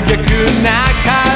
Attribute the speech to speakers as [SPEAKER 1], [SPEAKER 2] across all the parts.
[SPEAKER 1] 逆な風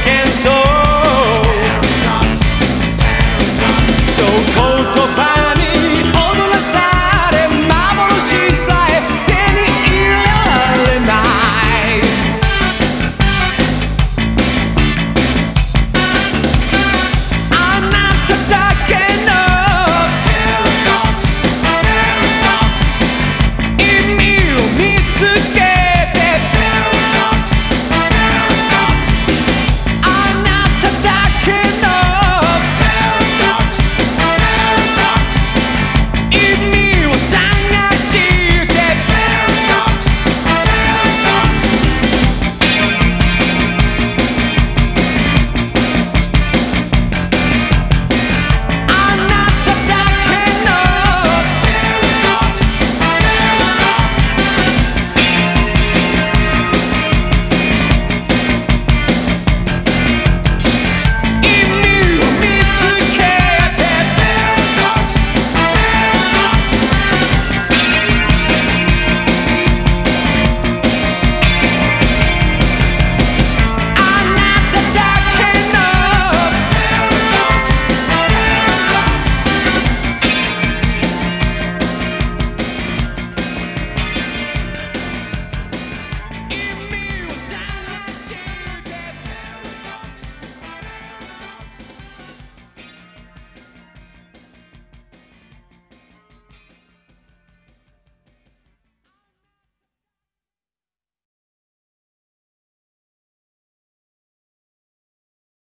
[SPEAKER 1] can